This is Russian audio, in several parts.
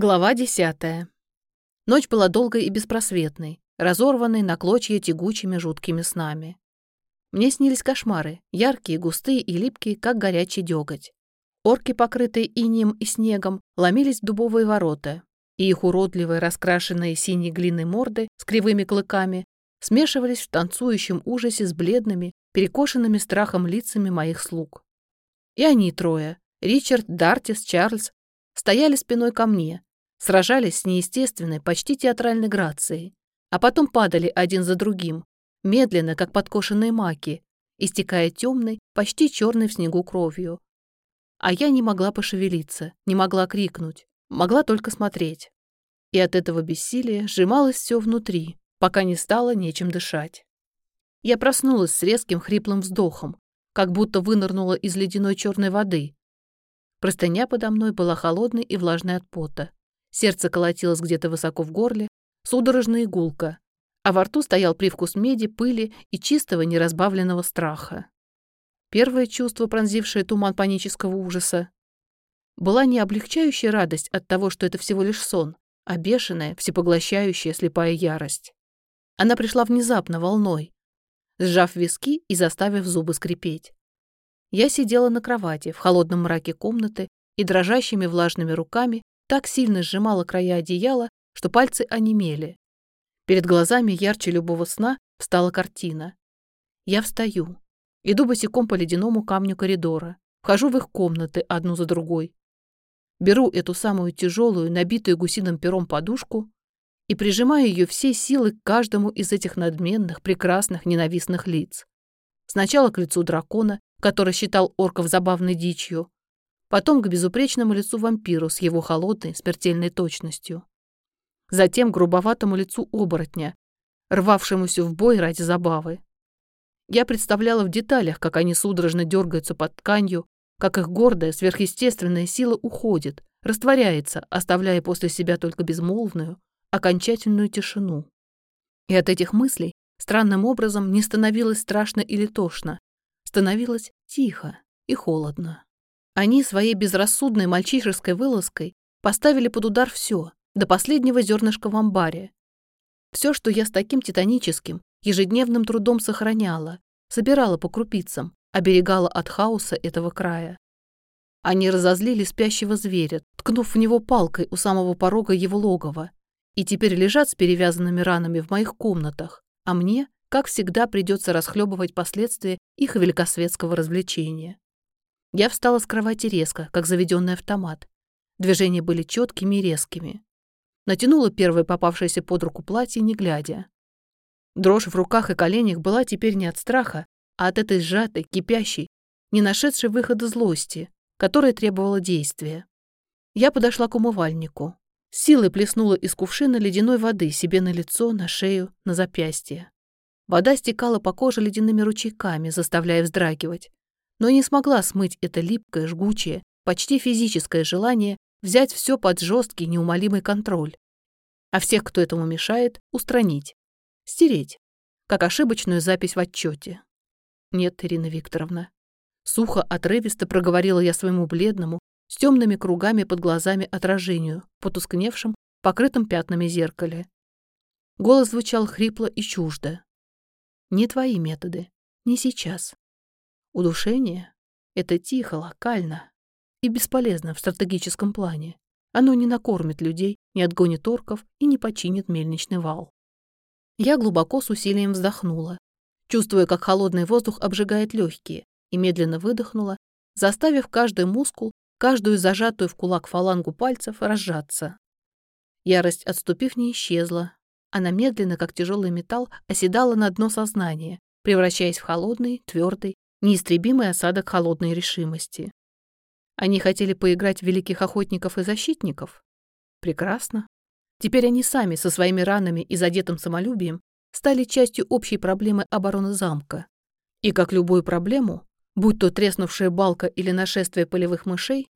Глава десятая. Ночь была долгой и беспросветной, разорванной на клочья тягучими жуткими снами. Мне снились кошмары, яркие, густые и липкие, как горячий деготь. Орки, покрытые инием и снегом, ломились в дубовые ворота, и их уродливые, раскрашенные синей глиной морды с кривыми клыками смешивались в танцующем ужасе с бледными, перекошенными страхом лицами моих слуг. И они трое, Ричард, Дартис, Чарльз, стояли спиной ко мне, сражались с неестественной, почти театральной грацией, а потом падали один за другим, медленно, как подкошенные маки, истекая темной, почти черной в снегу кровью. А я не могла пошевелиться, не могла крикнуть, могла только смотреть. И от этого бессилия сжималось все внутри, пока не стало нечем дышать. Я проснулась с резким хриплым вздохом, как будто вынырнула из ледяной черной воды. Простыня подо мной была холодной и влажной от пота. Сердце колотилось где-то высоко в горле, судорожная игулка, а во рту стоял привкус меди, пыли и чистого неразбавленного страха. Первое чувство, пронзившее туман панического ужаса, была не облегчающая радость от того, что это всего лишь сон, а бешеная, всепоглощающая слепая ярость. Она пришла внезапно, волной, сжав виски и заставив зубы скрипеть. Я сидела на кровати в холодном мраке комнаты и дрожащими влажными руками так сильно сжимала края одеяла, что пальцы онемели. Перед глазами ярче любого сна встала картина. Я встаю, иду босиком по ледяному камню коридора, вхожу в их комнаты одну за другой. Беру эту самую тяжелую, набитую гусиным пером подушку и прижимаю ее всей силой к каждому из этих надменных, прекрасных, ненавистных лиц. Сначала к лицу дракона, который считал орков забавной дичью, потом к безупречному лицу вампиру с его холодной, смертельной точностью. Затем к грубоватому лицу оборотня, рвавшемуся в бой ради забавы. Я представляла в деталях, как они судорожно дергаются под тканью, как их гордая, сверхъестественная сила уходит, растворяется, оставляя после себя только безмолвную, окончательную тишину. И от этих мыслей странным образом не становилось страшно или тошно, становилось тихо и холодно. Они своей безрассудной мальчишеской вылазкой поставили под удар все, до последнего зернышка в амбаре. Все, что я с таким титаническим, ежедневным трудом сохраняла, собирала по крупицам, оберегала от хаоса этого края. Они разозлили спящего зверя, ткнув в него палкой у самого порога его логова, и теперь лежат с перевязанными ранами в моих комнатах, а мне, как всегда, придется расхлебывать последствия их великосветского развлечения. Я встала с кровати резко, как заведенный автомат. Движения были четкими и резкими. Натянула первое попавшееся под руку платье, не глядя. Дрожь в руках и коленях была теперь не от страха, а от этой сжатой, кипящей, не нашедшей выхода злости, которая требовала действия. Я подошла к умывальнику. Силой плеснула из кувшина ледяной воды себе на лицо, на шею, на запястье. Вода стекала по коже ледяными ручейками, заставляя вздрагивать но не смогла смыть это липкое, жгучее, почти физическое желание взять все под жесткий, неумолимый контроль. А всех, кто этому мешает, устранить. Стереть. Как ошибочную запись в отчете. Нет, Ирина Викторовна. Сухо, отрывисто проговорила я своему бледному, с темными кругами под глазами отражению, потускневшим, покрытым пятнами зеркале. Голос звучал хрипло и чуждо. Не твои методы. Не сейчас. Удушение — это тихо, локально и бесполезно в стратегическом плане. Оно не накормит людей, не отгонит орков и не починит мельничный вал. Я глубоко с усилием вздохнула, чувствуя, как холодный воздух обжигает легкие, и медленно выдохнула, заставив каждый мускул, каждую зажатую в кулак фалангу пальцев разжаться. Ярость, отступив, не исчезла. Она медленно, как тяжелый металл, оседала на дно сознания, превращаясь в холодный, твердый, неистребимый осадок холодной решимости. Они хотели поиграть в великих охотников и защитников? Прекрасно. Теперь они сами со своими ранами и задетым самолюбием стали частью общей проблемы обороны замка. И как любую проблему, будь то треснувшая балка или нашествие полевых мышей,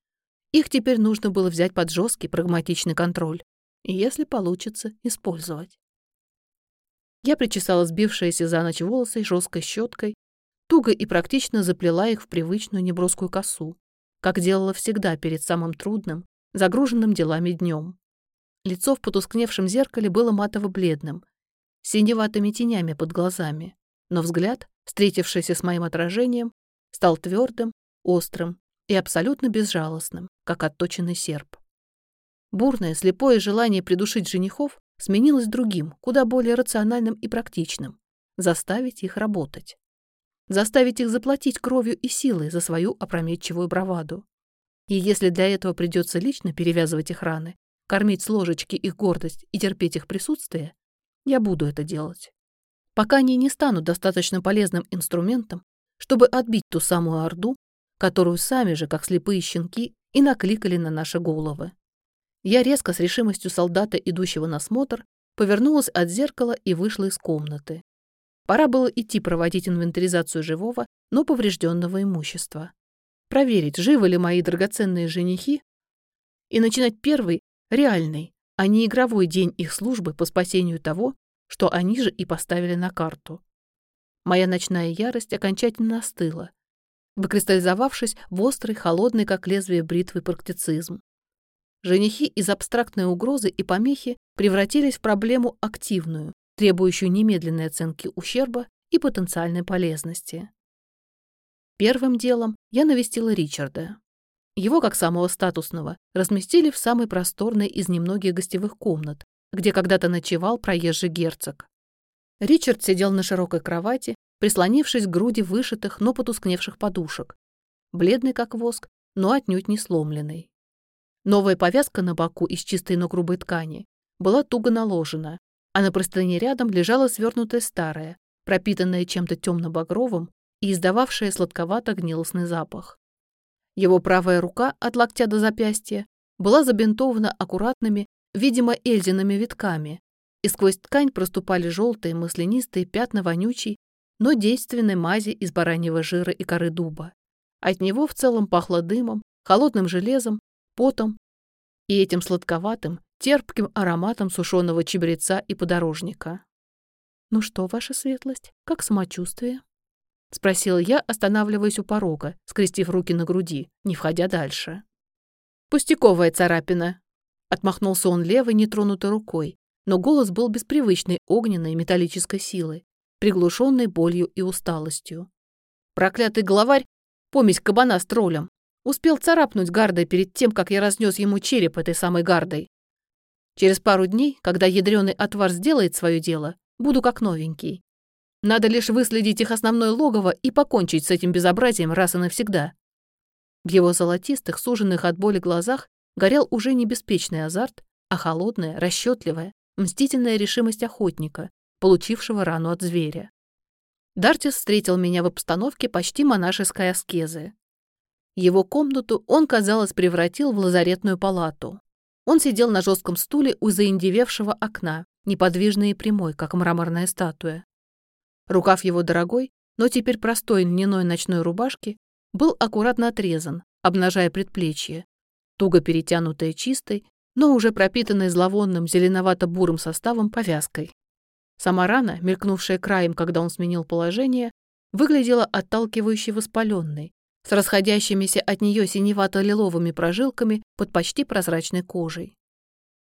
их теперь нужно было взять под жесткий прагматичный контроль и, если получится, использовать. Я причесала сбившиеся за ночь волосы жесткой щеткой туго и практично заплела их в привычную неброскую косу, как делала всегда перед самым трудным, загруженным делами днем, Лицо в потускневшем зеркале было матово-бледным, синеватыми тенями под глазами, но взгляд, встретившийся с моим отражением, стал твердым, острым и абсолютно безжалостным, как отточенный серп. Бурное, слепое желание придушить женихов сменилось другим, куда более рациональным и практичным — заставить их работать. Заставить их заплатить кровью и силой за свою опрометчивую браваду. И если для этого придется лично перевязывать их раны, кормить с ложечки их гордость и терпеть их присутствие, я буду это делать. Пока они не станут достаточно полезным инструментом, чтобы отбить ту самую орду, которую сами же, как слепые щенки, и накликали на наши головы. Я резко, с решимостью солдата, идущего на смотр, повернулась от зеркала и вышла из комнаты. Пора было идти проводить инвентаризацию живого, но поврежденного имущества. Проверить, живы ли мои драгоценные женихи, и начинать первый, реальный, а не игровой день их службы по спасению того, что они же и поставили на карту. Моя ночная ярость окончательно остыла, выкристаллизовавшись в острый, холодный, как лезвие бритвы, практицизм. Женихи из абстрактной угрозы и помехи превратились в проблему активную, требующую немедленной оценки ущерба и потенциальной полезности. Первым делом я навестила Ричарда. Его, как самого статусного, разместили в самой просторной из немногих гостевых комнат, где когда-то ночевал проезжий герцог. Ричард сидел на широкой кровати, прислонившись к груди вышитых, но потускневших подушек. Бледный, как воск, но отнюдь не сломленный. Новая повязка на боку из чистой, но грубой ткани была туго наложена, а на простыне рядом лежала свернутая старая, пропитанная чем-то темно-багровым и издававшая сладковато-гнилостный запах. Его правая рука от локтя до запястья была забинтована аккуратными, видимо, эльзиными витками, и сквозь ткань проступали желтые маслянистые пятна вонючей, но действенной мази из бараньего жира и коры дуба. От него в целом пахло дымом, холодным железом, потом и этим сладковатым, терпким ароматом сушеного чебреца и подорожника. «Ну что, ваша светлость, как самочувствие?» — спросила я, останавливаясь у порога, скрестив руки на груди, не входя дальше. «Пустяковая царапина!» — отмахнулся он левой, нетронутой рукой, но голос был беспривычной огненной металлической силы, приглушенной болью и усталостью. Проклятый главарь, помесь кабана с троллем, успел царапнуть гардой перед тем, как я разнес ему череп этой самой гардой. Через пару дней, когда ядреный отвар сделает свое дело, буду как новенький. Надо лишь выследить их основное логово и покончить с этим безобразием раз и навсегда. В его золотистых, суженных от боли глазах горел уже не беспечный азарт, а холодная, расчетливая, мстительная решимость охотника, получившего рану от зверя. Дартис встретил меня в обстановке почти монашеской аскезы. Его комнату он, казалось, превратил в лазаретную палату. Он сидел на жестком стуле у заиндевевшего окна, неподвижный и прямой, как мраморная статуя. Рукав его дорогой, но теперь простой льняной ночной рубашки был аккуратно отрезан, обнажая предплечье, туго перетянутое чистой, но уже пропитанной зловонным зеленовато-бурым составом повязкой. Сама рана, мелькнувшая краем, когда он сменил положение, выглядела отталкивающе воспаленной, с расходящимися от нее синевато-лиловыми прожилками под почти прозрачной кожей.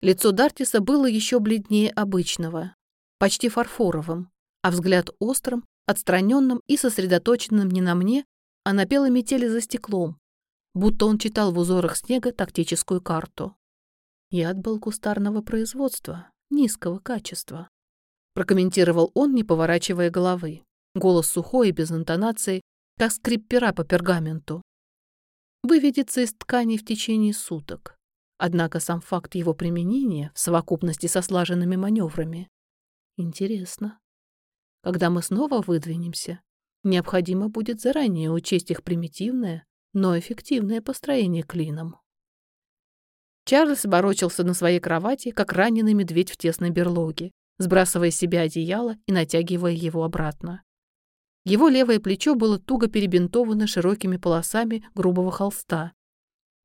Лицо Дартиса было еще бледнее обычного, почти фарфоровым, а взгляд острым, отстраненным и сосредоточенным не на мне, а на белой метели за стеклом, будто он читал в узорах снега тактическую карту. Яд был кустарного производства, низкого качества. Прокомментировал он, не поворачивая головы. Голос сухой и без интонации, как скрип по пергаменту. Выведется из ткани в течение суток. Однако сам факт его применения в совокупности со слаженными маневрами. Интересно. Когда мы снова выдвинемся, необходимо будет заранее учесть их примитивное, но эффективное построение клином. Чарльз ворочался на своей кровати, как раненый медведь в тесной берлоге, сбрасывая с себя одеяло и натягивая его обратно. Его левое плечо было туго перебинтовано широкими полосами грубого холста,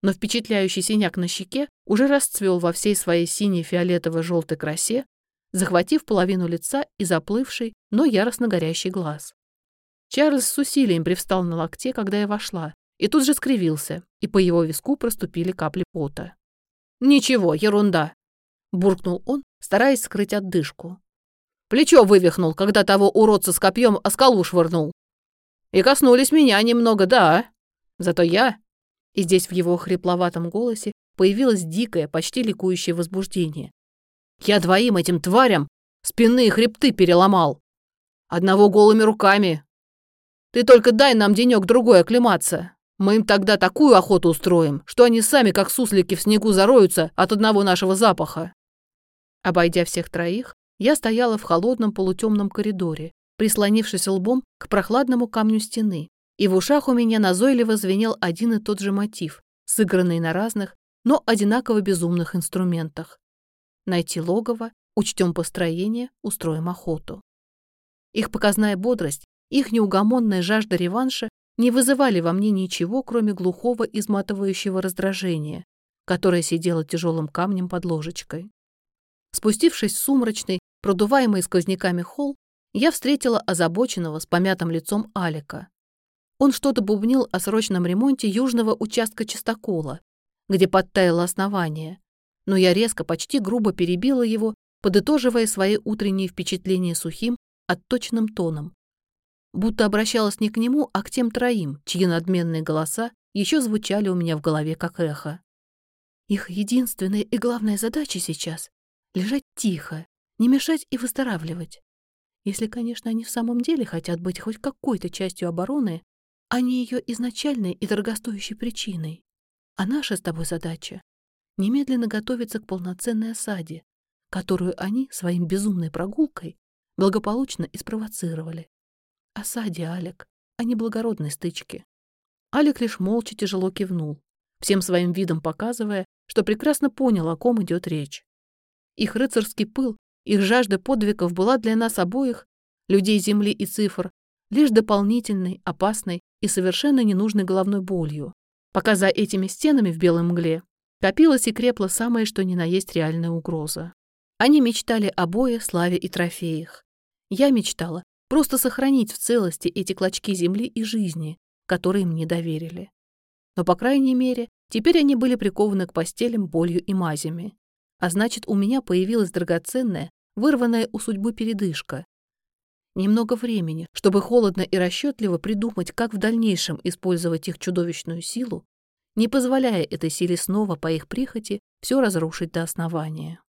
но впечатляющий синяк на щеке уже расцвел во всей своей синей фиолетово-желтой красе захватив половину лица и заплывший, но яростно горящий глаз. Чарльз с усилием привстал на локте, когда я вошла, и тут же скривился, и по его виску проступили капли пота. «Ничего, ерунда!» буркнул он, стараясь скрыть отдышку. Плечо вывихнул, когда того уродца с копьем о скалу швырнул. И коснулись меня немного, да. Зато я... И здесь в его хрипловатом голосе появилось дикое, почти ликующее возбуждение. Я двоим этим тварям спинные хребты переломал. Одного голыми руками. Ты только дай нам денек-другой оклематься. Мы им тогда такую охоту устроим, что они сами, как суслики, в снегу зароются от одного нашего запаха. Обойдя всех троих, я стояла в холодном полутемном коридоре, прислонившись лбом к прохладному камню стены, и в ушах у меня назойливо звенел один и тот же мотив, сыгранный на разных, но одинаково безумных инструментах. Найти логово, учтем построение, устроим охоту. Их показная бодрость, их неугомонная жажда реванша не вызывали во мне ничего, кроме глухого изматывающего раздражения, которое сидело тяжелым камнем под ложечкой. Спустившись в сумрачный, продуваемый сквозняками холл, я встретила озабоченного с помятым лицом Алика. Он что-то бубнил о срочном ремонте южного участка чистокола, где подтаяло основание, но я резко, почти грубо перебила его, подытоживая свои утренние впечатления сухим, отточенным тоном, будто обращалась не к нему, а к тем троим, чьи надменные голоса еще звучали у меня в голове как эхо. Их единственная и главная задача сейчас — лежать тихо, не мешать и выздоравливать. Если, конечно, они в самом деле хотят быть хоть какой-то частью обороны, а не ее изначальной и дорогостоящей причиной. А наша с тобой задача — немедленно готовиться к полноценной осаде, которую они своим безумной прогулкой благополучно и спровоцировали осаде, Алек, а не благородной стычке. Алик лишь молча тяжело кивнул, всем своим видом показывая, что прекрасно понял, о ком идет речь. Их рыцарский пыл, их жажда подвигов была для нас обоих, людей земли и цифр, лишь дополнительной, опасной и совершенно ненужной головной болью, пока за этими стенами в белой мгле копилась и крепла самое что ни на есть реальная угроза. Они мечтали о бое, славе и трофеях. Я мечтала Просто сохранить в целости эти клочки земли и жизни, которые мне доверили. Но, по крайней мере, теперь они были прикованы к постелям болью и мазями. А значит, у меня появилась драгоценная, вырванная у судьбы передышка. Немного времени, чтобы холодно и расчетливо придумать, как в дальнейшем использовать их чудовищную силу, не позволяя этой силе снова по их прихоти все разрушить до основания.